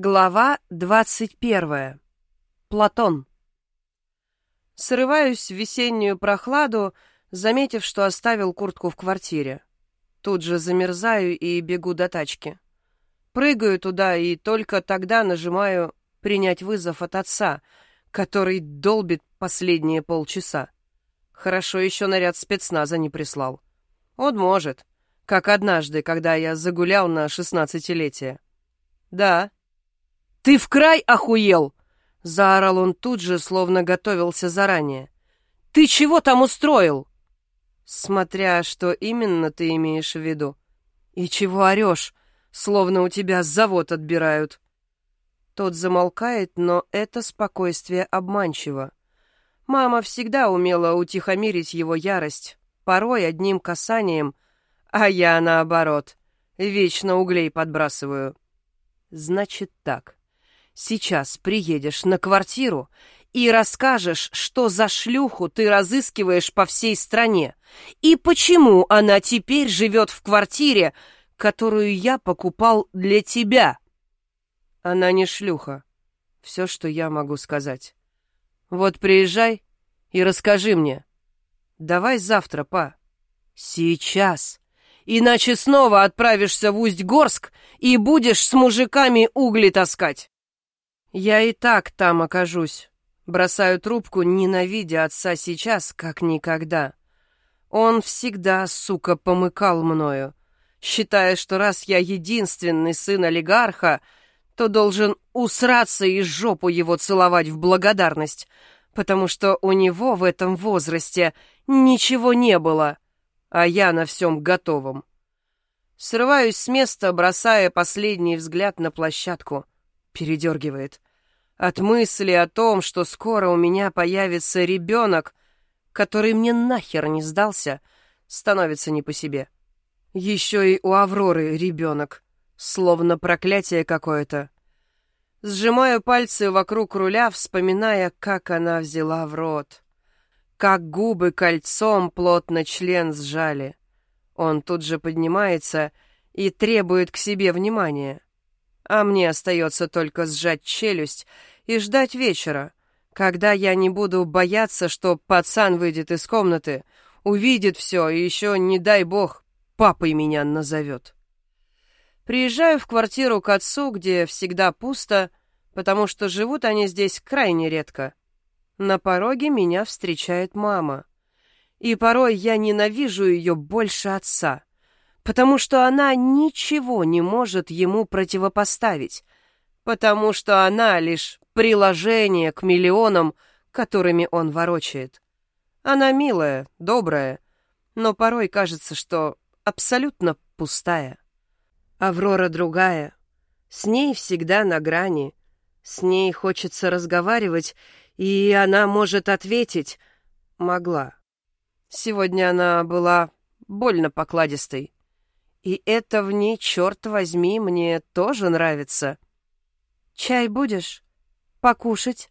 Глава двадцать первая. Платон. Срываюсь в весеннюю прохладу, заметив, что оставил куртку в квартире. Тут же замерзаю и бегу до тачки. Прыгаю туда и только тогда нажимаю «принять вызов от отца», который долбит последние полчаса. Хорошо еще наряд спецназа не прислал. Он может, как однажды, когда я загулял на шестнадцатилетие. Да, «Ты в край охуел!» — заорал он тут же, словно готовился заранее. «Ты чего там устроил?» «Смотря, что именно ты имеешь в виду. И чего орешь, словно у тебя завод отбирают?» Тот замолкает, но это спокойствие обманчиво. Мама всегда умела утихомирить его ярость, порой одним касанием, а я, наоборот, вечно углей подбрасываю. Значит так. Сейчас приедешь на квартиру и расскажешь, что за шлюху ты разыскиваешь по всей стране и почему она теперь живет в квартире, которую я покупал для тебя. Она не шлюха. Все, что я могу сказать. Вот приезжай и расскажи мне. Давай завтра, па. Сейчас. Иначе снова отправишься в Усть-Горск и будешь с мужиками угли таскать. Я и так там окажусь. Бросаю трубку, ненавидя отца сейчас, как никогда. Он всегда, сука, помыкал мною, считая, что раз я единственный сын олигарха, то должен усраться и жопу его целовать в благодарность, потому что у него в этом возрасте ничего не было, а я на всем готовом. Срываюсь с места, бросая последний взгляд на площадку — передергивает. От мысли о том, что скоро у меня появится ребенок, который мне нахер не сдался, становится не по себе. Еще и у Авроры ребенок, словно проклятие какое-то. Сжимаю пальцы вокруг руля, вспоминая, как она взяла в рот. Как губы кольцом плотно член сжали. Он тут же поднимается и требует к себе внимания а мне остается только сжать челюсть и ждать вечера, когда я не буду бояться, что пацан выйдет из комнаты, увидит все и еще, не дай бог, папой меня назовет. Приезжаю в квартиру к отцу, где всегда пусто, потому что живут они здесь крайне редко. На пороге меня встречает мама. И порой я ненавижу ее больше отца потому что она ничего не может ему противопоставить, потому что она лишь приложение к миллионам, которыми он ворочает. Она милая, добрая, но порой кажется, что абсолютно пустая. Аврора другая, с ней всегда на грани, с ней хочется разговаривать, и она может ответить. Могла. Сегодня она была больно покладистой. И это в ней, черт возьми, мне тоже нравится. «Чай будешь? Покушать?»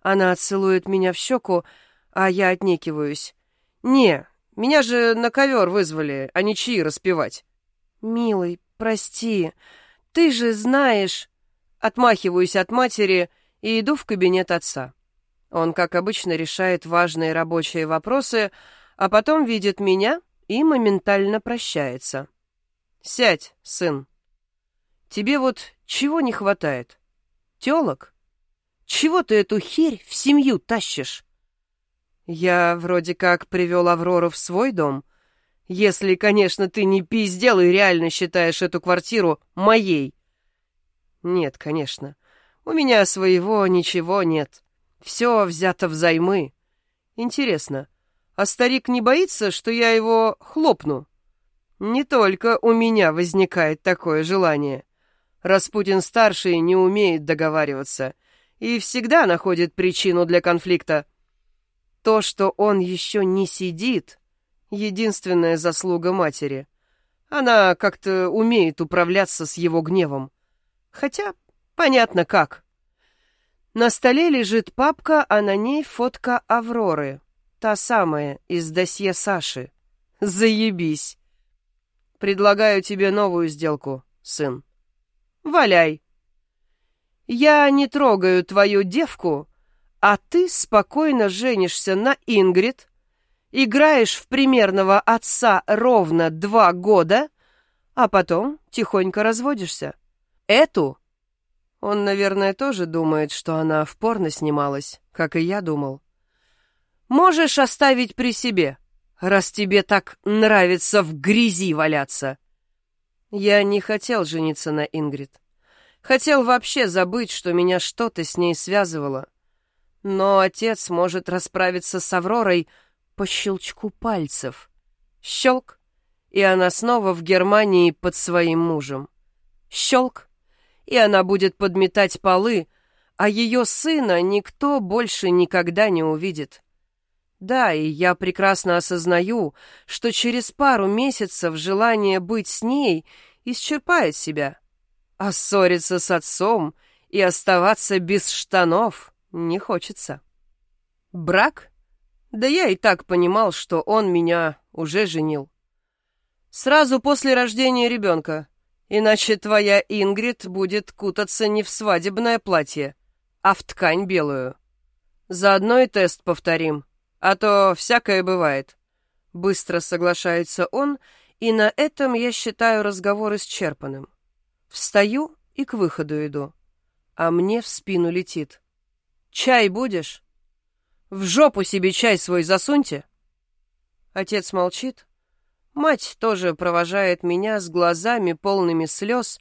Она целует меня в щеку, а я отнекиваюсь. «Не, меня же на ковер вызвали, а не чаи распевать». «Милый, прости, ты же знаешь...» Отмахиваюсь от матери и иду в кабинет отца. Он, как обычно, решает важные рабочие вопросы, а потом видит меня и моментально прощается. Сядь, сын. Тебе вот чего не хватает? Телок? Чего ты эту херь в семью тащишь? Я вроде как привел Аврору в свой дом. Если, конечно, ты не пиздел и реально считаешь эту квартиру моей. Нет, конечно. У меня своего ничего нет. Все взято взаймы. Интересно, а старик не боится, что я его хлопну? Не только у меня возникает такое желание. Распутин-старший не умеет договариваться и всегда находит причину для конфликта. То, что он еще не сидит, единственная заслуга матери. Она как-то умеет управляться с его гневом. Хотя, понятно как. На столе лежит папка, а на ней фотка Авроры. Та самая, из досье Саши. Заебись. Предлагаю тебе новую сделку, сын. Валяй. Я не трогаю твою девку, а ты спокойно женишься на Ингрид, играешь в примерного отца ровно два года, а потом тихонько разводишься. Эту он, наверное, тоже думает, что она в порно снималась, как и я думал. Можешь оставить при себе, раз тебе так нравится в грязи валяться. Я не хотел жениться на Ингрид. Хотел вообще забыть, что меня что-то с ней связывало. Но отец может расправиться с Авророй по щелчку пальцев. Щелк, и она снова в Германии под своим мужем. Щелк, и она будет подметать полы, а ее сына никто больше никогда не увидит. Да, и я прекрасно осознаю, что через пару месяцев желание быть с ней исчерпает себя. А ссориться с отцом и оставаться без штанов не хочется. Брак? Да я и так понимал, что он меня уже женил. Сразу после рождения ребенка, Иначе твоя Ингрид будет кутаться не в свадебное платье, а в ткань белую. Заодно и тест повторим, а то всякое бывает. Быстро соглашается он, и на этом я считаю разговор исчерпанным. Встаю и к выходу иду, а мне в спину летит. «Чай будешь?» «В жопу себе чай свой засуньте!» Отец молчит, Мать тоже провожает меня с глазами полными слез,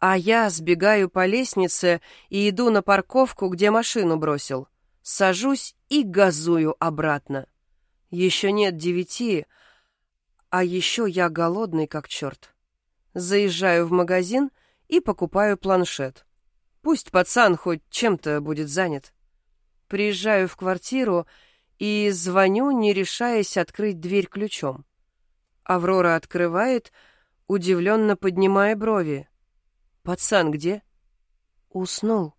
а я сбегаю по лестнице и иду на парковку, где машину бросил. Сажусь и газую обратно. Еще нет девяти, а еще я голодный как черт. Заезжаю в магазин и покупаю планшет. Пусть пацан хоть чем-то будет занят. Приезжаю в квартиру и звоню, не решаясь открыть дверь ключом. Аврора открывает, удивленно поднимая брови. «Пацан где?» «Уснул.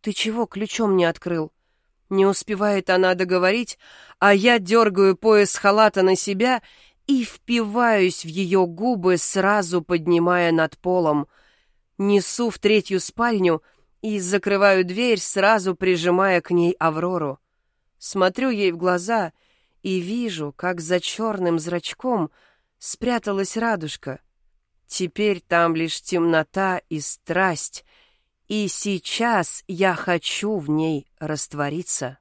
Ты чего ключом не открыл?» Не успевает она договорить, а я дергаю пояс халата на себя и впиваюсь в ее губы, сразу поднимая над полом. Несу в третью спальню и закрываю дверь, сразу прижимая к ней Аврору. Смотрю ей в глаза и вижу, как за черным зрачком — спряталась радужка. Теперь там лишь темнота и страсть, и сейчас я хочу в ней раствориться.